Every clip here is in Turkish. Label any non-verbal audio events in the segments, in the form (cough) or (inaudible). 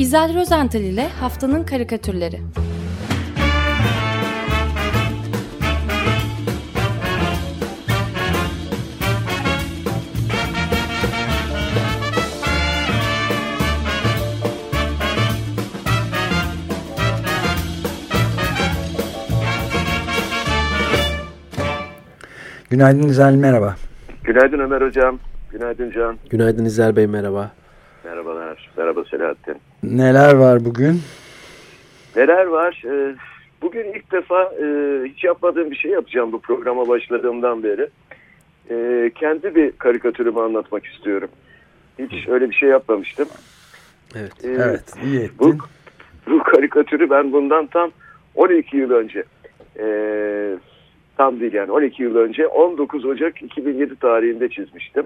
İzel Rozental ile Haftanın Karikatürleri Günaydın İzel, merhaba. Günaydın Ömer Hocam. Günaydın Can. Günaydın İzel Bey, merhaba. Merhabalar. Merhaba Selahattin. Neler var bugün? Neler var? Ee, bugün ilk defa e, hiç yapmadığım bir şey yapacağım bu programa başladığımdan beri. Ee, kendi bir karikatürümü anlatmak istiyorum. Hiç öyle bir şey yapmamıştım. Evet, ee, evet iyi ettin. Bu, bu karikatürü ben bundan tam 12 yıl önce e, tam değil yani 12 yıl önce 19 Ocak 2007 tarihinde çizmiştim.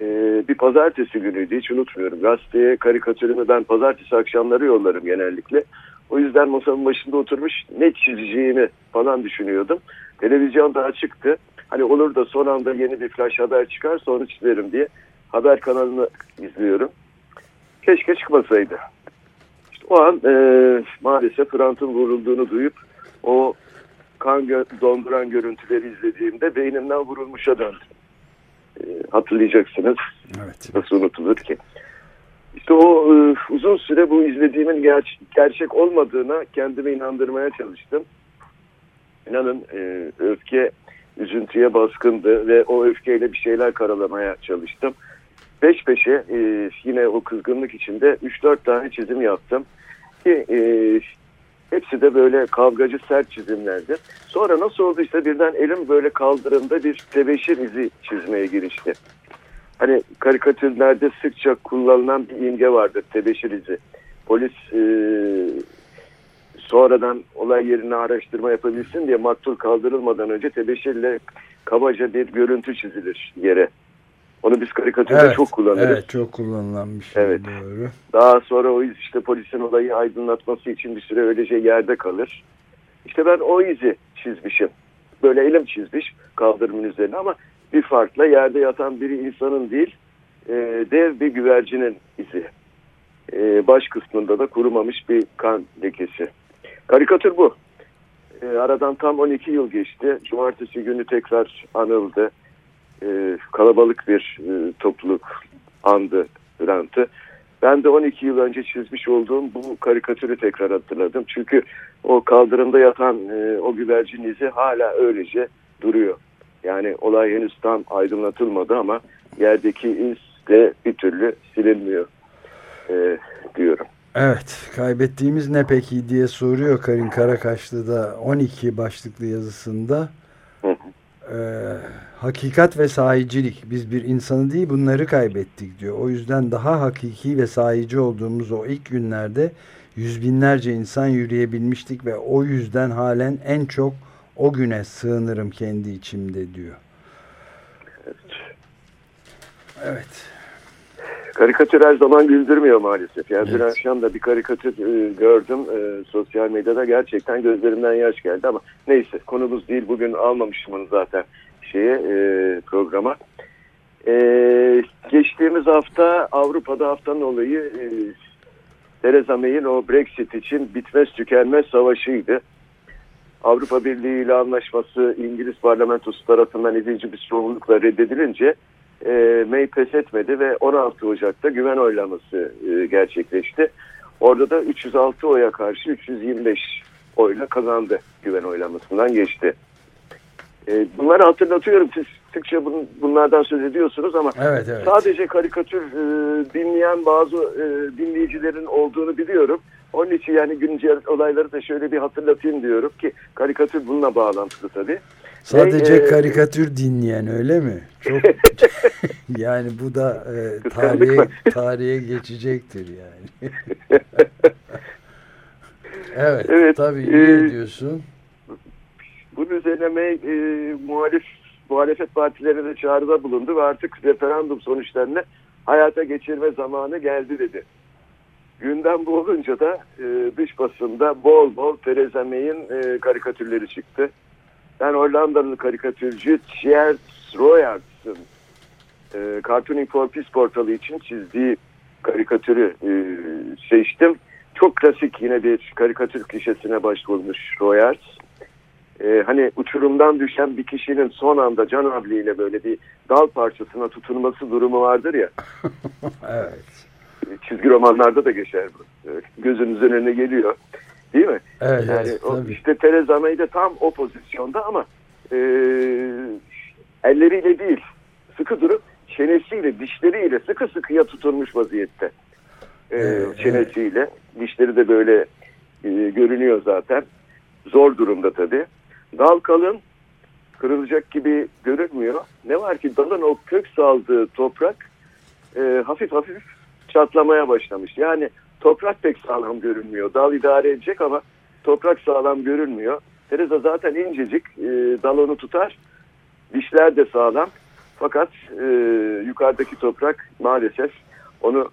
Ee, bir pazartesi günüydü hiç unutmuyorum. Gazeteye karikatürümü ben pazartesi akşamları yollarım genellikle. O yüzden masamın başında oturmuş ne çizeceğimi falan düşünüyordum. Televizyon da açıktı. Hani olur da son anda yeni bir flash haber çıkar sonra çizerim diye haber kanalını izliyorum. Keşke çıkmasaydı. İşte o an e, maalesef Hrant'ın vurulduğunu duyup o kan gö donduran görüntüleri izlediğimde beynimden vurulmuşa döndüm. Hatırlayacaksınız. Evet. Nasıl unutulur ki? İşte o e, uzun süre bu izlediğimin ger gerçek olmadığına kendimi inandırmaya çalıştım. İnanın e, öfke üzüntüye baskındı ve o öfkeyle bir şeyler karalamaya çalıştım. Peş peşe e, yine o kızgınlık içinde 3-4 tane çizim yaptım. Ki e, hepsi de böyle kavgacı sert çizimlerdi. Sonra nasıl oldu işte birden elim böyle kaldırımda bir tebeşir izi çizmeye girişti. Hani karikatürlerde sıkça kullanılan bir imge vardır tebeşir izi. Polis e, sonradan olay yerine araştırma yapabilsin diye maktul kaldırılmadan önce tebeşirle kabaca bir görüntü çizilir yere. Onu biz karikatürde evet, çok kullanırız. Evet çok kullanılan bir şey evet. doğru. Daha sonra o iz işte polisin olayı aydınlatması için bir süre öylece yerde kalır. İşte ben o izi çizmişim. Böyle elim çizmiş kaldırımın üzerine ama bir farkla yerde yatan biri insanın değil e, dev bir güvercinin izi. E, baş kısmında da kurumamış bir kan lekesi. Karikatür bu. E, aradan tam 12 yıl geçti. Cumartesi günü tekrar anıldı. E, kalabalık bir e, topluluk andı Hrant'ı. Ben de 12 yıl önce çizmiş olduğum bu karikatürü tekrar hatırladım. Çünkü o kaldırımda yatan e, o güvercin izi hala öylece duruyor. Yani olay henüz tam aydınlatılmadı ama yerdeki iz de bir türlü silinmiyor e, diyorum. Evet, kaybettiğimiz ne peki diye soruyor Karin Karakaşlı da 12 başlıklı yazısında. Ee, hakikat ve sahicilik. Biz bir insanı değil bunları kaybettik diyor. O yüzden daha hakiki ve sahici olduğumuz o ilk günlerde yüz binlerce insan yürüyebilmiştik ve o yüzden halen en çok o güne sığınırım kendi içimde diyor. Evet. Evet. Karikatür her zaman güldürmüyor maalesef. Yani evet. dün akşam da bir karikatür e, gördüm e, sosyal medyada gerçekten gözlerimden yaş geldi ama neyse konumuz değil bugün almamışım onu zaten şeye e, programa. E, geçtiğimiz hafta Avrupa'da haftanın olayı e, Theresa May'in o Brexit için bitmez tükenmez savaşıydı. Avrupa Birliği ile anlaşması İngiliz parlamentosu tarafından edici bir sorumlulukla reddedilince e, May pes etmedi ve 16 Ocak'ta güven oylaması e, gerçekleşti. Orada da 306 oya karşı 325 oyla kazandı güven oylamasından geçti. E, bunları hatırlatıyorum siz sıkça bun, bunlardan söz ediyorsunuz ama evet, evet. sadece karikatür e, dinleyen bazı e, dinleyicilerin olduğunu biliyorum. Onun için yani güncel olayları da şöyle bir hatırlatayım diyorum ki karikatür bununla bağlantılı tabii. Sadece karikatür e, dinleyen öyle mi? Çok (laughs) yani bu da e, tarihe (laughs) tarihe geçecektir yani. (laughs) evet, evet tabii e, diyorsun. Bunun üzerine e, muhalif muhalefet partilerine de çağrıda bulundu ve artık referandum sonuçlarını hayata geçirme zamanı geldi dedi. Gündem bu olunca da e, dış basında bol bol Theresa May'in e, karikatürleri çıktı. Ben Hollandalı karikatürcü Thierry Royaerts'ın e, Cartooning for Peace portalı için çizdiği karikatürü e, seçtim. Çok klasik yine bir karikatür klişesine başvurmuş Royers. E, hani uçurumdan düşen bir kişinin son anda can havliyle böyle bir dal parçasına tutunması durumu vardır ya. (laughs) evet. Çizgi romanlarda da geçer bu. Evet, gözünüzün önüne geliyor. Değil mi? Evet, yani evet, o, tabii. işte Theresa May de tam o pozisyonda ama e, elleriyle değil sıkı durup çenesiyle dişleriyle sıkı sıkıya tutunmuş vaziyette. E, Evet, çenesiyle dişleri de böyle e, görünüyor zaten. Zor durumda tabii. Dal kalın kırılacak gibi görünmüyor. Ne var ki dalın o kök saldığı toprak e, hafif hafif çatlamaya başlamış. Yani toprak pek sağlam görünmüyor. Dal idare edecek ama toprak sağlam görünmüyor. Teresa zaten incecik. E, dal onu tutar. Dişler de sağlam. Fakat e, yukarıdaki toprak maalesef onu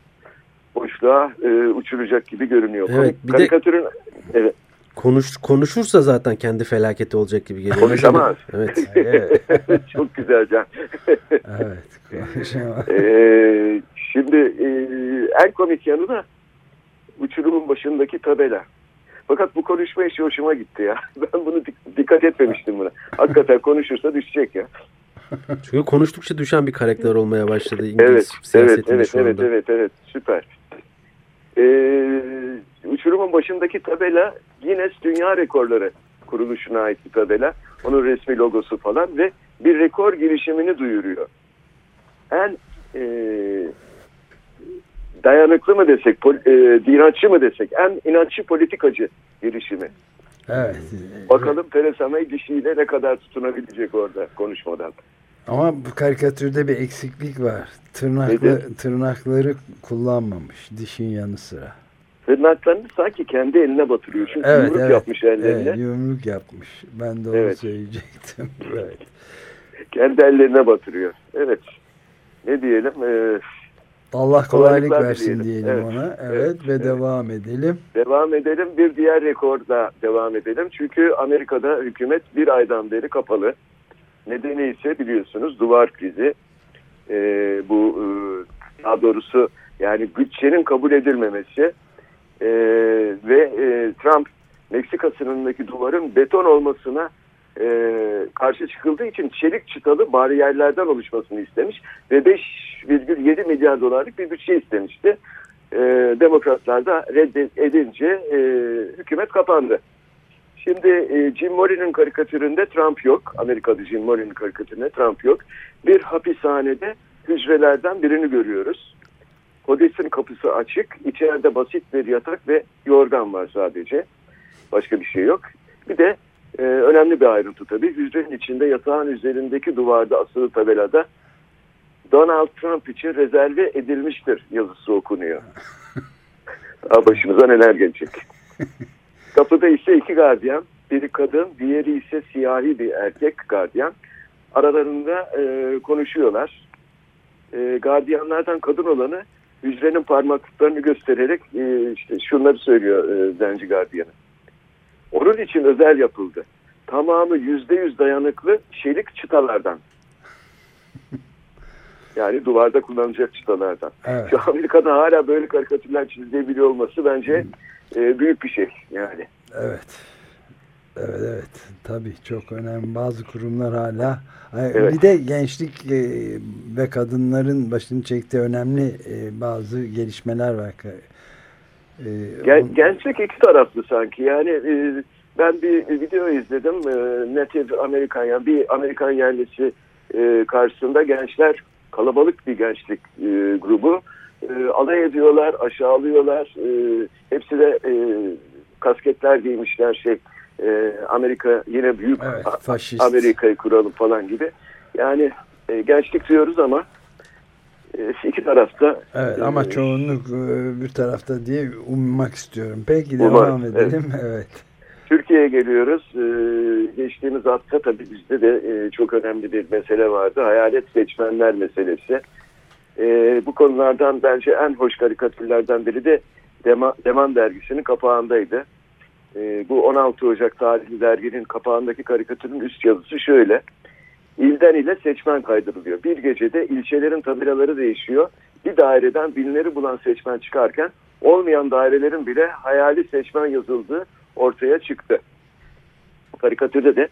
boşluğa e, uçuracak gibi görünüyor. Evet, bir de- Karikatürün evet, Konuş, konuşursa zaten kendi felaketi olacak gibi geliyor. Konuşamaz. (laughs) Evet. Evet. çok güzel Can. evet. Konuşamam. Ee, şimdi e, en komik yanı da uçurumun başındaki tabela. Fakat bu konuşma işi hoşuma gitti ya. (laughs) Ben bunu dik- dikkat etmemiştim buna. Hakikaten konuşursa düşecek ya. (laughs) Çünkü konuştukça düşen bir karakter olmaya başladı İngiliz Evet, evet, siyasetinde evet, şu evet, anda. evet, evet, süper. Ee, uçurumun başındaki tabela Guinness Dünya Rekorları kuruluşuna ait bir tabela. Onun resmi logosu falan ve bir rekor girişimini duyuruyor. En e, dayanıklı mı desek, pol, e, inatçı mı desek, en inatçı politikacı girişimi. Evet. Bakalım Theresa May dişiyle ne kadar tutunabilecek orada konuşmadan. Ama bu karikatürde bir eksiklik var. Tırnaklı, Nedir? tırnakları kullanmamış dişin yanı sıra. Tırnaklarını sanki kendi eline batırıyor. Çünkü Evet, yumruk evet. yapmış ellerine. Evet, yumruk yapmış. Ben de onu Evet. söyleyecektim. Evet. Kendi ellerine batırıyor. Evet. Ne diyelim? Ee, Allah kolaylık Kolaylıklar versin dileyelim. diyelim Evet, ona. Evet, evet, ve evet. devam edelim. devam edelim. Bir diğer rekorda devam edelim. Çünkü Amerika'da hükümet bir aydan beri kapalı. Nedeni ise biliyorsunuz duvar krizi. Ee, bu e, daha doğrusu yani bütçenin kabul edilmemesi Ee, ve e, Trump Meksika sınırındaki duvarın beton olmasına e, karşı çıkıldığı için çelik çıtalı bariyerlerden oluşmasını istemiş ve 5,7 milyar dolarlık bir bütçe istemişti. E, Demokratlar da reddedince e, hükümet kapandı. Şimdi e, Jim Morrison karikatüründe Trump yok. Amerika'da Jim Morrison karikatüründe Trump yok. Bir hapishanede hücrelerden birini görüyoruz. Kodesin kapısı açık. İçeride basit bir yatak ve yorgan var sadece. Başka bir şey yok. Bir de e, önemli bir ayrıntı tabii. Hücrenin içinde yatağın üzerindeki duvarda asılı tabelada Donald Trump için rezerve edilmiştir yazısı okunuyor. (laughs) Daha başımıza neler gelecek. (laughs) Kapıda ise iki gardiyan. Biri kadın, diğeri ise siyahi bir erkek gardiyan. Aralarında e, konuşuyorlar. E, gardiyanlardan kadın olanı hücrenin parmaklıklarını göstererek e, işte şunları söylüyor e, zenci gardiyanı. Onun için özel yapıldı. Tamamı yüzde yüz dayanıklı çelik çıtalardan. (laughs) Yani duvarda kullanılacak çıtalardan. Evet. Şu Amerika'da hala böyle karikatürler çizilebiliyor olması bence e, büyük bir şey yani. Evet. Evet evet. Tabii çok önemli. Bazı kurumlar hala Evet. bir de gençlik e, ve kadınların başını çektiği önemli e, bazı gelişmeler var. E, on- gençlik iki taraflı sanki. Yani e, ben bir video izledim. E, Native Amerikan yani bir Amerikan yerlisi e, karşısında gençler kalabalık bir gençlik e, grubu e, alay ediyorlar, aşağılıyorlar. E, hepsi de e, kasketler giymişler şey e, Amerika yine büyük Evet, faşist. Amerika'yı kuralım falan gibi. Yani e, gençlik diyoruz ama iki tarafta Evet e, ama çoğunluk e, bir tarafta diye ummak istiyorum. Peki devam edelim. (laughs) Evet. Türkiye'ye geliyoruz. Ee, geçtiğimiz hafta tabii bizde de e, çok önemli bir mesele vardı. Hayalet seçmenler meselesi. Ee, bu konulardan bence en hoş karikatürlerden biri de Dema, Deman dergisinin kapağındaydı. Ee, bu 16 Ocak tarihli derginin kapağındaki karikatürün üst yazısı şöyle. İlden ile seçmen kaydırılıyor. Bir gecede ilçelerin tabelaları değişiyor. bir daireden binleri bulan seçmen çıkarken olmayan dairelerin bile hayali seçmen yazıldığı ortaya çıktı. Karikatürde de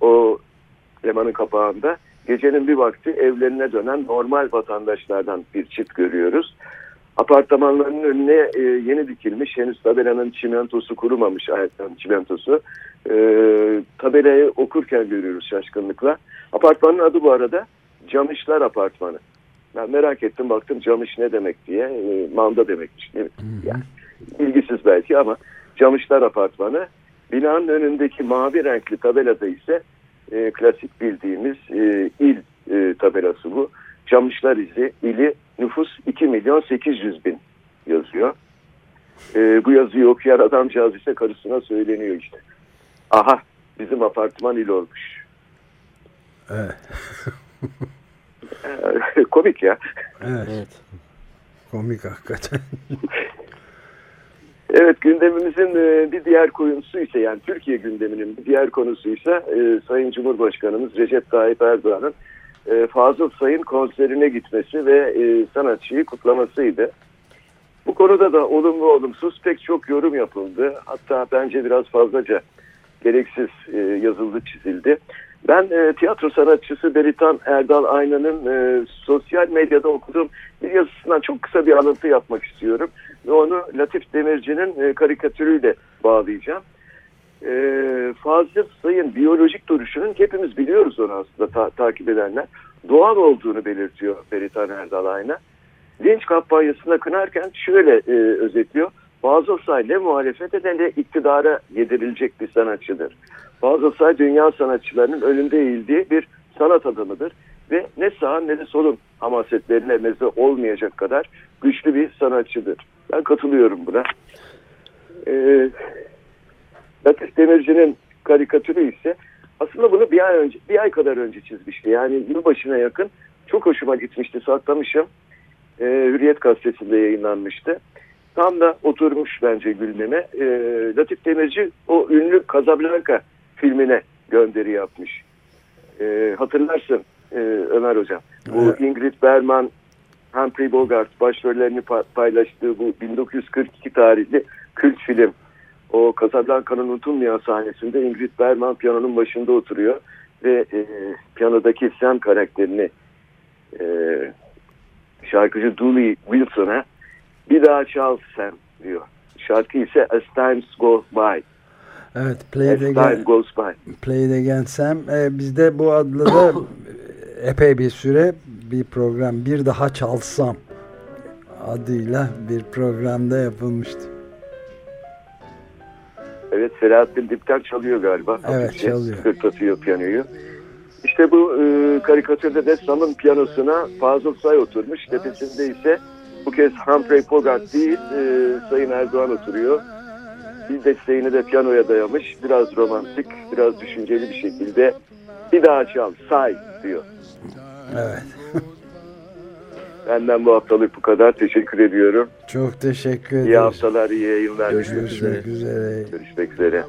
o lemanın kapağında gecenin bir vakti evlerine dönen normal vatandaşlardan bir çift görüyoruz. Apartmanlarının önüne e, yeni dikilmiş, henüz tabelanın çimentosu kurumamış, ayaktan çimentosu. E, tabelayı okurken görüyoruz şaşkınlıkla. Apartmanın adı bu arada Camışlar Apartmanı. Ben merak ettim baktım Camış ne demek diye. E, manda demekmiş. Değil mi? Yani, ilgisiz belki ama Camışlar Apartmanı. Binanın önündeki mavi renkli tabelada ise e, klasik bildiğimiz e, il e, tabelası bu. Camışlar izi, ili nüfus 2 milyon 800 bin yazıyor. E, bu yazıyı okuyan adamcağız ise karısına söyleniyor işte. Aha bizim apartman il olmuş. Evet. E, (laughs) komik ya. Evet. Evet. Komik hakikaten. (laughs) Evet gündemimizin e, bir diğer konusu ise yani Türkiye gündeminin bir diğer konusu ise Sayın Cumhurbaşkanımız Recep Tayyip Erdoğan'ın e, Fazıl Say'ın konserine gitmesi ve e, sanatçıyı kutlamasıydı. Bu konuda da olumlu olumsuz pek çok yorum yapıldı. Hatta bence biraz fazlaca gereksiz yazıldı çizildi. Ben e, tiyatro sanatçısı Beritan Erdal Aynan'ın e, sosyal medyada okuduğum bir yazısından çok kısa bir alıntı yapmak istiyorum. Ve onu Latif Demirci'nin e, karikatürüyle bağlayacağım. E, Fazıl Say'ın biyolojik duruşunun hepimiz biliyoruz onu aslında ta- takip edenler. Doğal olduğunu belirtiyor Beritan Erdal Ayna. Linç kampanyasında kınarken şöyle e, özetliyor. Fazıl Say ne muhalefete ne iktidara yedirilecek bir sanatçıdır. Fazıl Say dünya sanatçılarının önünde eğildiği bir sanat adamıdır. Ve ne sağ ne de solun hamasetlerine meze olmayacak kadar güçlü bir sanatçıdır. Ben katılıyorum buna. Ee, Latif Demirci'nin karikatürü ise aslında bunu bir ay önce, bir ay kadar önce çizmişti. Yani yılbaşına yakın çok hoşuma gitmişti, saklamışım. Ee, Hürriyet gazetesinde yayınlanmıştı. Tam da oturmuş bence gülmeme. Ee, Latif Demirci o ünlü Casablanca filmine gönderi yapmış. Ee, hatırlarsın e, Ömer Hocam. Bu Evet. Ingrid Bergman, Humphrey Bogart başrollerini pa- paylaştığı bu 1942 tarihli kült film. O Casablanca'nın unutulmayan sahnesinde Ingrid Bergman piyanonun başında oturuyor ve e, piyanodaki Sam karakterini e, şarkıcı Dooley Wilson'a bir daha çal Sam diyor. Şarkı ise As Time Goes By. Evet. As Play the, Time Goes By. Play the Again Sam. Ee, bizde bu adlı da (coughs) epey bir süre bir program Bir Daha Çalsam adıyla bir programda yapılmıştı. Evet Selahattin Dipten çalıyor galiba. Evet, Hafifçe çalıyor. Hırtlatıyor piyanoyu. İşte bu e, karikatürde de Sam'ın piyanosuna Fazıl Say oturmuş. Tepesinde ise bu kez Humphrey Bogart değil e, Sayın Erdoğan oturuyor. Bir desteğini de piyanoya dayamış. Biraz romantik, biraz düşünceli bir şekilde bir daha çal, say diyor. Evet. (laughs) Benden bu haftalık bu kadar. Teşekkür ediyorum. Çok teşekkür ederiz. İyi haftalar, iyi yayınlar. Görüşmek Görüşmek üzere. Görüşmek üzere.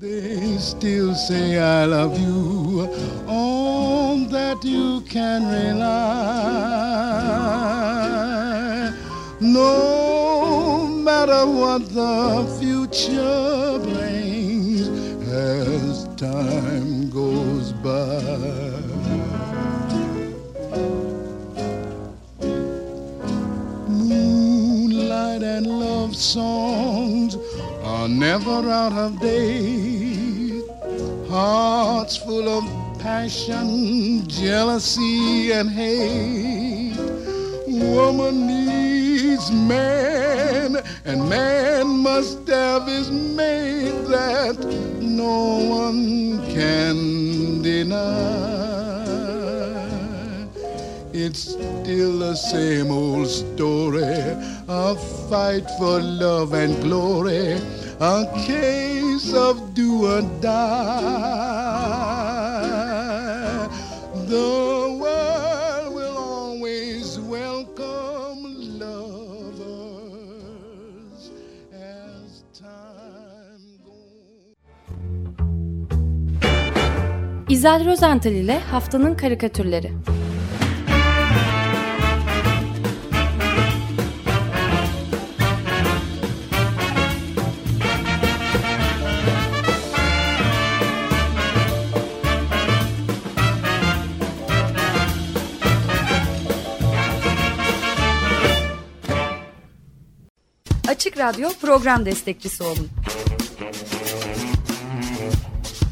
They still say I love you, on that you can rely. No matter what the future brings as time goes by. Moonlight and love songs are never out of date. Hearts full of passion, jealousy, and hate. Woman man, and man must have his mate that no one can deny. It's still the same old story a fight for love and glory, a case of do or die. The İzel Rozental ile haftanın karikatürleri. Açık Radyo program destekçisi olun